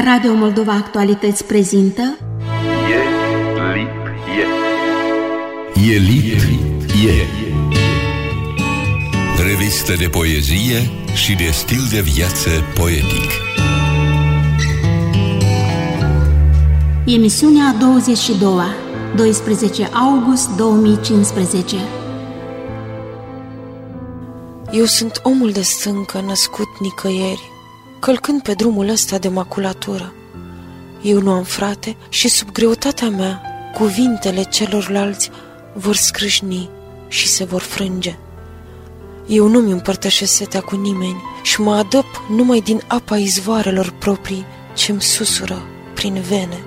Radio Moldova Actualități prezintă E lip e. E lip e. Revistă de poezie și de stil de viață poetic. Emisiunea 22 12 august 2015 Eu sunt omul de stâncă născut nicăieri, călcând pe drumul ăsta de maculatură. Eu nu am frate și sub greutatea mea, cuvintele celorlalți vor scrâșni și se vor frânge. Eu nu-mi împărtășesc setea cu nimeni și mă adăp numai din apa izvoarelor proprii ce-mi susură prin vene.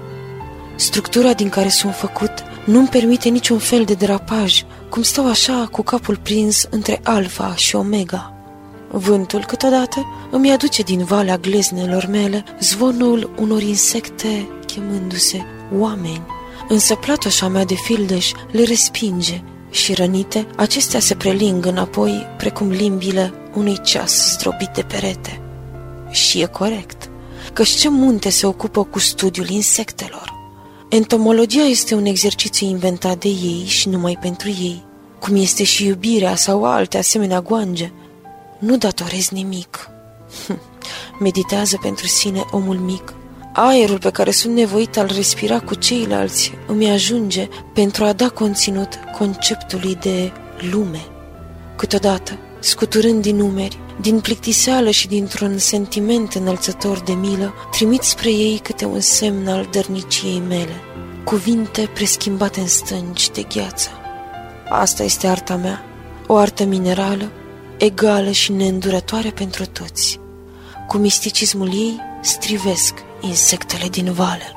Structura din care sunt făcut nu-mi permite niciun fel de derapaj, cum stau așa cu capul prins între alfa și omega. Vântul câteodată îmi aduce din valea gleznelor mele zvonul unor insecte chemându-se oameni. Însă platoșa mea de fildeș le respinge și rănite, acestea se preling înapoi precum limbile unui ceas zdrobit de perete. Și e corect, căci ce munte se ocupă cu studiul insectelor? Entomologia este un exercițiu inventat de ei și numai pentru ei, cum este și iubirea sau alte asemenea goange. Nu datorez nimic. Meditează pentru sine omul mic. Aerul pe care sunt nevoit al respira cu ceilalți îmi ajunge pentru a da conținut conceptului de lume. Câteodată, scuturând din numeri, din plictiseală și dintr-un sentiment înălțător de milă, trimit spre ei câte un semn al dărniciei mele, cuvinte preschimbate în stânci de gheață. Asta este arta mea, o artă minerală, egală și neîndurătoare pentru toți. Cu misticismul ei strivesc insectele din vale.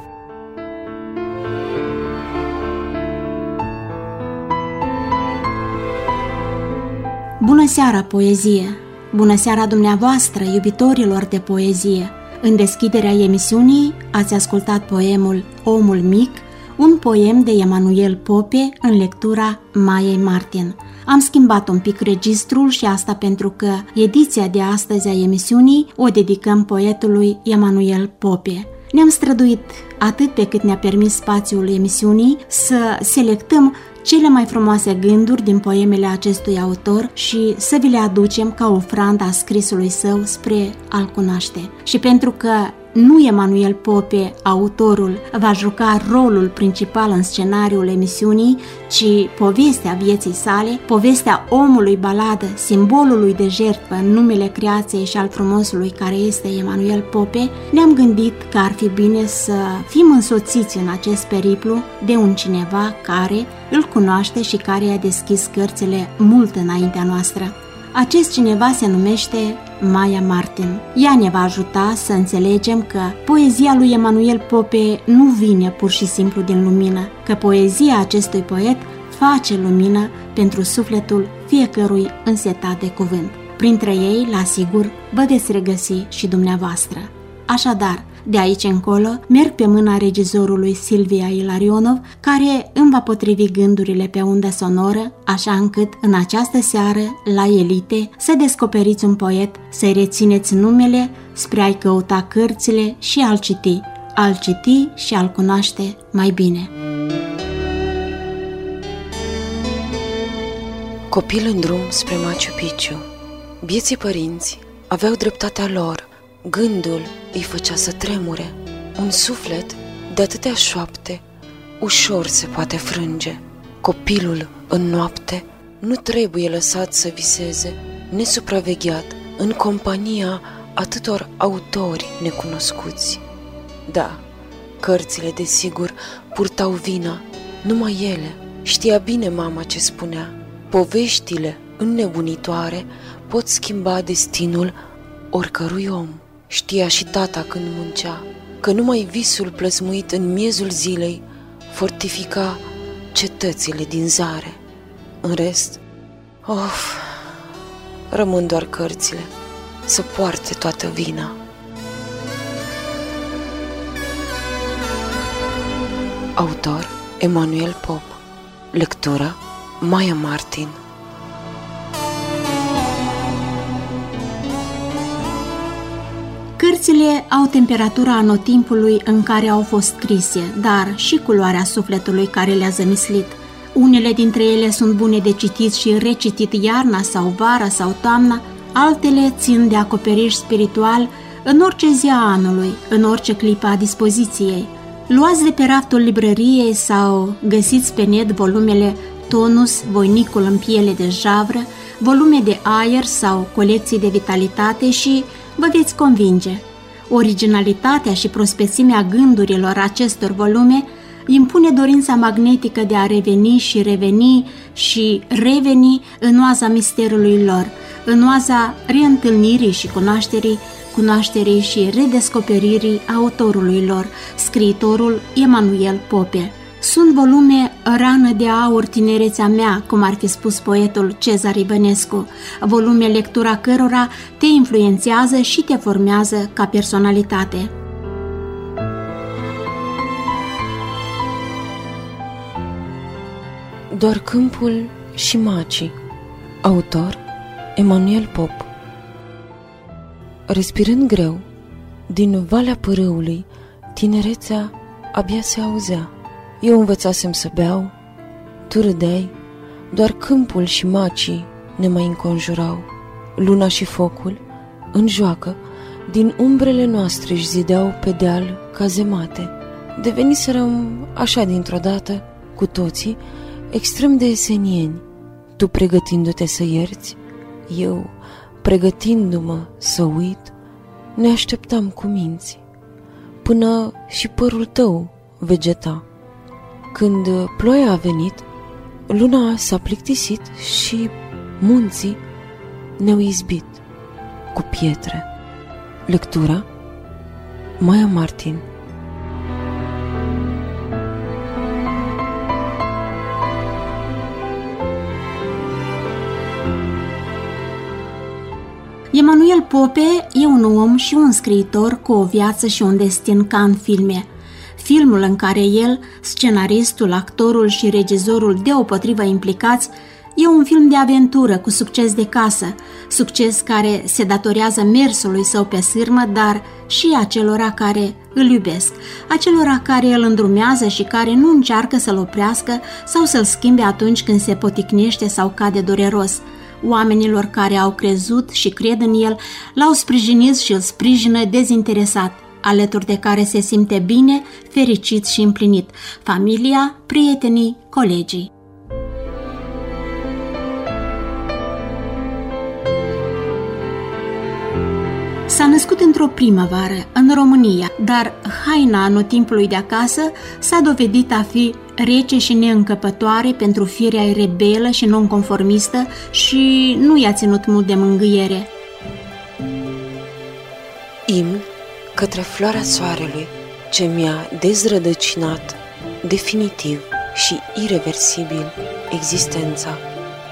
Bună seara, poezie! Bună seara dumneavoastră, iubitorilor de poezie! În deschiderea emisiunii ați ascultat poemul Omul Mic, un poem de Emanuel Pope în lectura Maiei Martin. Am schimbat un pic registrul și asta pentru că ediția de astăzi a emisiunii o dedicăm poetului Emanuel Pope. Ne-am străduit atât pe cât ne-a permis spațiul emisiunii să selectăm cele mai frumoase gânduri din poemele acestui autor și să vi le aducem ca ofranda a scrisului său spre a-l cunoaște. Și pentru că nu Emanuel Pope, autorul, va juca rolul principal în scenariul emisiunii, ci povestea vieții sale, povestea omului baladă, simbolului de jertfă în numele creației și al frumosului care este Emanuel Pope, ne-am gândit că ar fi bine să fim însoțiți în acest periplu de un cineva care îl cunoaște și care i-a deschis cărțile mult înaintea noastră. Acest cineva se numește Maya Martin. Ea ne va ajuta să înțelegem că poezia lui Emanuel Pope nu vine pur și simplu din lumină, că poezia acestui poet face lumină pentru sufletul fiecărui însetat de cuvânt. Printre ei, la sigur, vă veți regăsi și dumneavoastră. Așadar, de aici încolo, merg pe mâna regizorului Silvia Ilarionov, care îmi va potrivi gândurile pe undă sonoră, așa încât, în această seară, la Elite, să descoperiți un poet, să-i rețineți numele spre a-i căuta cărțile și a-l citi, a-l citi și a-l cunoaște mai bine. Copil în drum spre Machu Picchu. Bieții părinți aveau dreptatea lor, Gândul îi făcea să tremure. Un suflet de atâtea șoapte ușor se poate frânge. Copilul în noapte nu trebuie lăsat să viseze, nesupravegheat, în compania atâtor autori necunoscuți. Da, cărțile, desigur, purtau vina, numai ele. Știa bine mama ce spunea. Poveștile înnebunitoare pot schimba destinul oricărui om. Știa și tata când muncea că numai visul plăsmuit în miezul zilei fortifica cetățile din zare. În rest, of, rămân doar cărțile să poarte toată vina. Autor Emanuel Pop Lectura Maya Martin Cărțile au temperatura anotimpului în care au fost scrise, dar și culoarea sufletului care le-a zămislit. Unele dintre ele sunt bune de citit și recitit iarna sau vara sau toamna, altele țin de acoperiș spiritual în orice zi a anului, în orice clipă a dispoziției. Luați de pe raftul librăriei sau găsiți pe net volumele Tonus, Voinicul în piele de javră, volume de aer sau colecții de vitalitate și vă veți convinge. Originalitatea și prospețimea gândurilor acestor volume impune dorința magnetică de a reveni și reveni și reveni în oaza misterului lor, în oaza reîntâlnirii și cunoașterii, cunoașterii și redescoperirii autorului lor, scriitorul Emanuel Pope. Sunt volume rană de aur tinerețea mea, cum ar fi spus poetul Cezar Ibănescu, volume lectura cărora te influențează și te formează ca personalitate. Doar câmpul și macii Autor Emanuel Pop Respirând greu, din valea părâului, tinerețea abia se auzea. Eu învățasem să beau, tu râdeai, doar câmpul și macii ne mai înconjurau. Luna și focul, în joacă, din umbrele noastre își zideau pe deal cazemate. Deveniserăm așa dintr-o dată, cu toții, extrem de esenieni, tu pregătindu-te să ierți, eu pregătindu-mă să uit, ne așteptam cu minți, până și părul tău vegeta. Când ploia a venit, luna s-a plictisit și munții ne-au izbit cu pietre. Lectura Maia Martin Emanuel Pope e un om și un scriitor cu o viață și un destin ca în filme. Filmul în care el, scenaristul, actorul și regizorul deopotrivă implicați, e un film de aventură cu succes de casă, succes care se datorează mersului său pe sârmă, dar și acelora care îl iubesc, acelora care îl îndrumează și care nu încearcă să-l oprească sau să-l schimbe atunci când se poticnește sau cade dureros – oamenilor care au crezut și cred în el, l-au sprijinit și îl sprijină dezinteresat, alături de care se simte bine, fericit și împlinit, familia, prietenii, colegii. S-a născut într-o primăvară, în România, dar haina anotimpului de acasă s-a dovedit a fi rece și neîncăpătoare pentru firea rebelă și nonconformistă și nu i-a ținut mult de mângâiere. Imn către floarea soarelui ce mi-a dezrădăcinat definitiv și irreversibil existența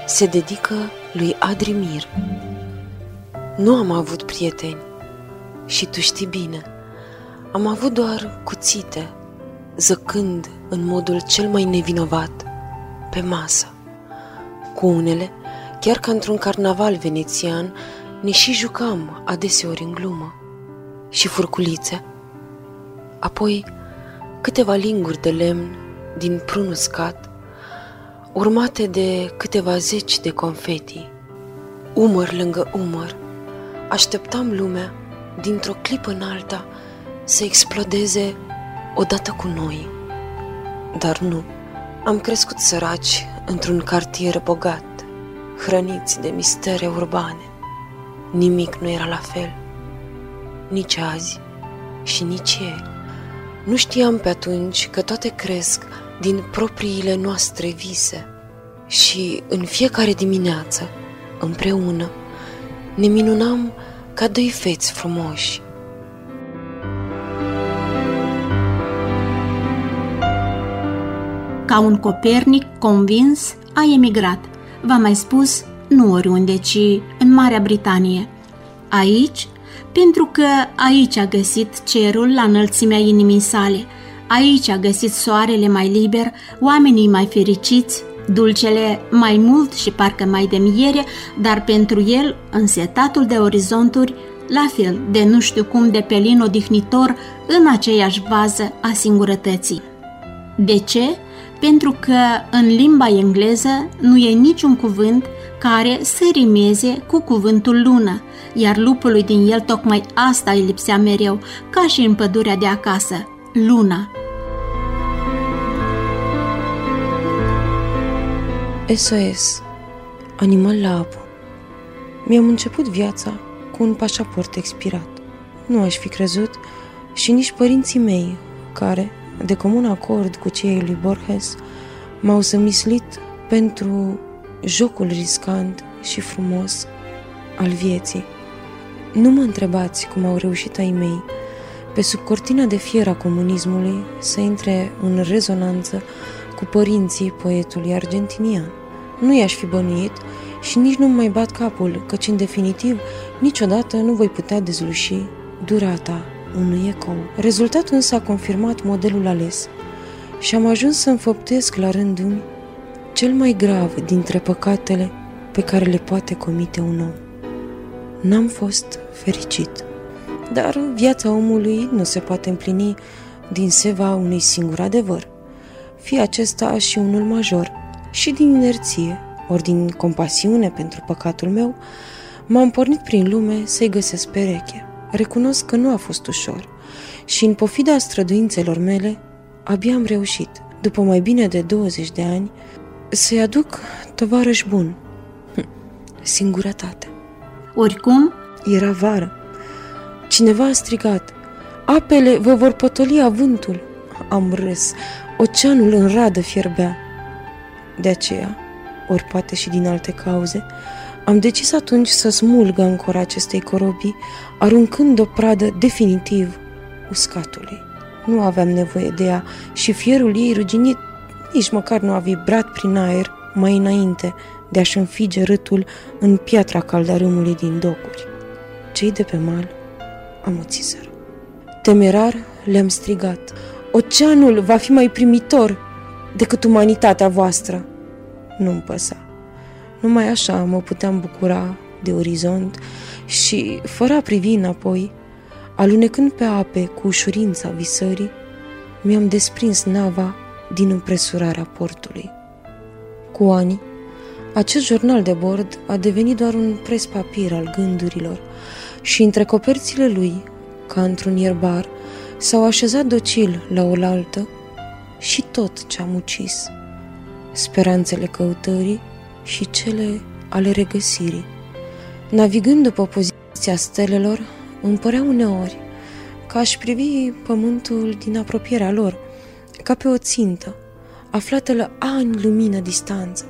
se dedică lui Adrimir. Nu am avut prieteni și tu știi bine. Am avut doar cuțite, zăcând în modul cel mai nevinovat, pe masă. Cu unele, chiar ca într-un carnaval venețian, ne și jucam adeseori în glumă. Și furculițe. Apoi, câteva linguri de lemn din prun uscat, urmate de câteva zeci de confeti. Umăr lângă umăr, așteptam lumea, dintr-o clipă în alta, să explodeze odată cu noi. Dar nu, am crescut săraci într-un cartier bogat, hrăniți de mistere urbane. Nimic nu era la fel, nici azi și nici ieri. Nu știam pe atunci că toate cresc din propriile noastre vise și în fiecare dimineață, împreună, ne minunam ca doi feți frumoși Ca un Copernic convins, a emigrat. V-am mai spus, nu oriunde, ci în Marea Britanie. Aici, pentru că aici a găsit cerul la înălțimea inimii sale, aici a găsit soarele mai liber, oamenii mai fericiți, dulcele mai mult și parcă mai de miere, dar pentru el, însetatul de orizonturi, la fel de nu știu cum de pelin odihnitor în aceeași vază a singurătății. De ce? Pentru că în limba engleză nu e niciun cuvânt care să rimeze cu cuvântul lună, iar lupului din el tocmai asta îi lipsea mereu, ca și în pădurea de acasă, luna. SOS Animal la apă Mi-am început viața cu un pașaport expirat. Nu aș fi crezut și nici părinții mei, care, de comun acord cu cei lui Borges, m-au zămislit pentru jocul riscant și frumos al vieții. Nu mă întrebați cum au reușit ai mei, pe sub cortina de fier a comunismului, să intre în rezonanță cu părinții poetului argentinian. Nu i-aș fi bănuit și nici nu mai bat capul, căci în definitiv niciodată nu voi putea dezluși durata unui ecou. Rezultatul însă a confirmat modelul ales și am ajuns să înfăptesc la rândul cel mai grav dintre păcatele pe care le poate comite un om. N-am fost fericit. Dar viața omului nu se poate împlini din seva unui singur adevăr, fie acesta și unul major, și din inerție, ori din compasiune pentru păcatul meu, m-am pornit prin lume să-i găsesc pereche. Recunosc că nu a fost ușor și în pofida străduințelor mele, abia am reușit, după mai bine de 20 de ani, să-i aduc tovarăș bun. Hm, singurătate. Oricum, Era vară. Cineva a strigat. Apele vă vor potoli avântul. Am râs. Oceanul în radă fierbea. De aceea, ori poate și din alte cauze, am decis atunci să smulgă ancora acestei corobii, aruncând o pradă definitiv uscatului. Nu aveam nevoie de ea și fierul ei ruginit nici măcar nu a vibrat prin aer mai înainte de a-și înfige râtul în piatra caldarâmului din docuri. Cei de pe mal amuțiseră. Temerar le-am strigat. Oceanul va fi mai primitor decât umanitatea voastră. Nu-mi păsa. Numai așa mă puteam bucura de orizont și, fără a privi înapoi, alunecând pe ape cu ușurința visării, mi-am desprins nava din împresurarea portului. Cu ani, acest jurnal de bord a devenit doar un pres papir al gândurilor și între coperțile lui, ca într-un ierbar, s-au așezat docil la oaltă și tot ce am ucis, speranțele căutării și cele ale regăsirii. Navigând după poziția stelelor, îmi părea uneori că aș privi pământul din apropierea lor, ca pe o țintă, aflată la ani lumină distanță.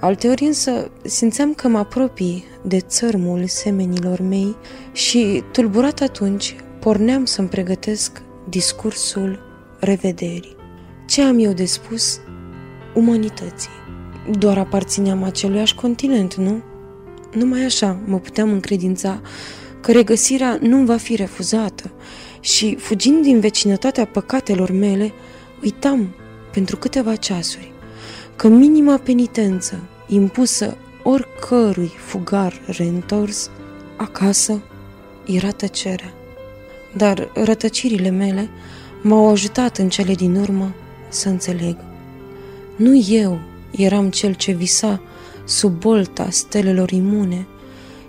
Alteori însă simțeam că mă apropii de țărmul semenilor mei și, tulburat atunci, porneam să-mi pregătesc discursul revederii. Ce am eu de spus umanității? Doar aparțineam aceluiași continent, nu? Numai așa mă puteam încredința că regăsirea nu va fi refuzată și, fugind din vecinătatea păcatelor mele, uitam pentru câteva ceasuri că minima penitență impusă oricărui fugar reîntors acasă era tăcerea. Dar rătăcirile mele m-au ajutat în cele din urmă să înțeleg. Nu eu eram cel ce visa sub bolta stelelor imune,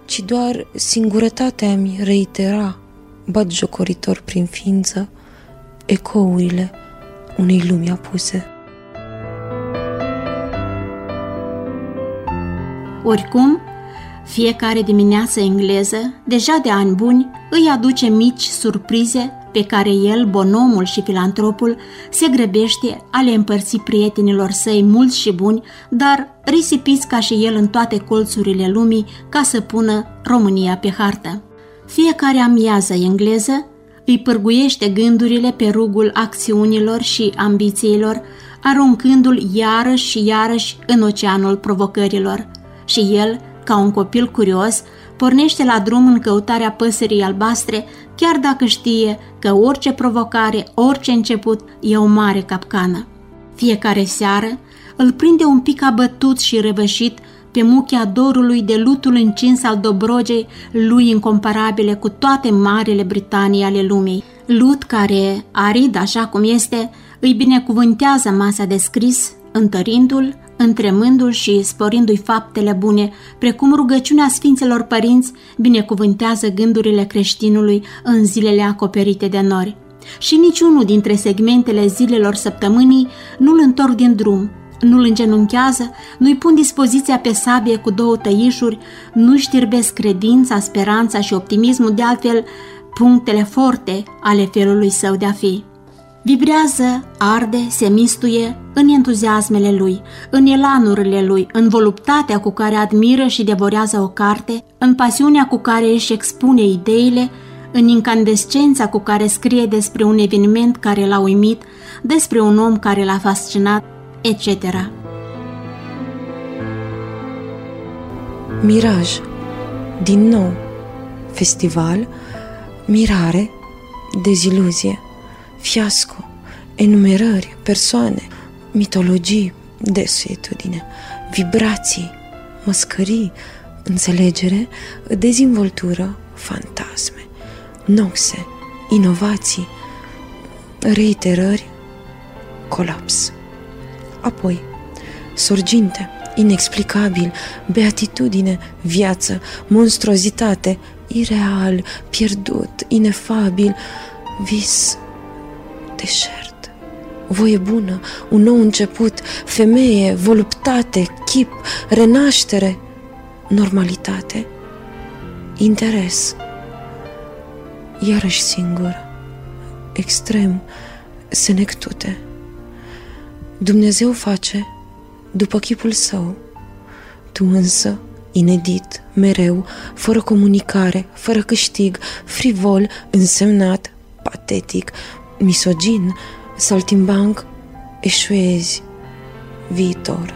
ci doar singurătatea mi reitera, bat jocoritor prin ființă, ecourile unei lumi apuse. oricum, fiecare dimineață engleză, deja de ani buni, îi aduce mici surprize pe care el, bonomul și filantropul, se grăbește a le împărți prietenilor săi mulți și buni, dar risipiți ca și el în toate colțurile lumii ca să pună România pe hartă. Fiecare amiază engleză îi pârguiește gândurile pe rugul acțiunilor și ambițiilor, aruncându-l iarăși și iarăși în oceanul provocărilor. Și el, ca un copil curios, pornește la drum în căutarea păsării albastre, chiar dacă știe că orice provocare, orice început e o mare capcană. Fiecare seară îl prinde un pic abătut și răvășit pe muchea dorului de lutul încins al Dobrogei, lui incomparabile cu toate marile Britanii ale lumii. Lut care, arid așa cum este, îi binecuvântează masa de scris, întărindu-l, întremându-l și sporindu-i faptele bune, precum rugăciunea Sfinților Părinți binecuvântează gândurile creștinului în zilele acoperite de nori. Și niciunul dintre segmentele zilelor săptămânii nu-l întorc din drum, nu-l îngenunchează, nu-i pun dispoziția pe sabie cu două tăișuri, nu știrbesc credința, speranța și optimismul, de altfel punctele forte ale felului său de a fi. Vibrează, arde, se mistuie în entuziasmele lui, în elanurile lui, în voluptatea cu care admiră și devorează o carte, în pasiunea cu care își expune ideile, în incandescența cu care scrie despre un eveniment care l-a uimit, despre un om care l-a fascinat, etc. Miraj, din nou, festival, mirare, deziluzie fiasco, enumerări, persoane, mitologii, desuetudine, vibrații, măscării, înțelegere, dezvoltură, fantasme, noxe, inovații, reiterări, colaps. Apoi, sorginte, inexplicabil, beatitudine, viață, monstruozitate, ireal, pierdut, inefabil, vis, deșert. Voie bună, un nou început, femeie, voluptate, chip, renaștere, normalitate, interes. Iarăși singur, extrem, senectute. Dumnezeu face după chipul său, tu însă, inedit, mereu, fără comunicare, fără câștig, frivol, însemnat, patetic, misogin, saltimbanc, eșuezi, viitor,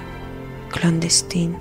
clandestin.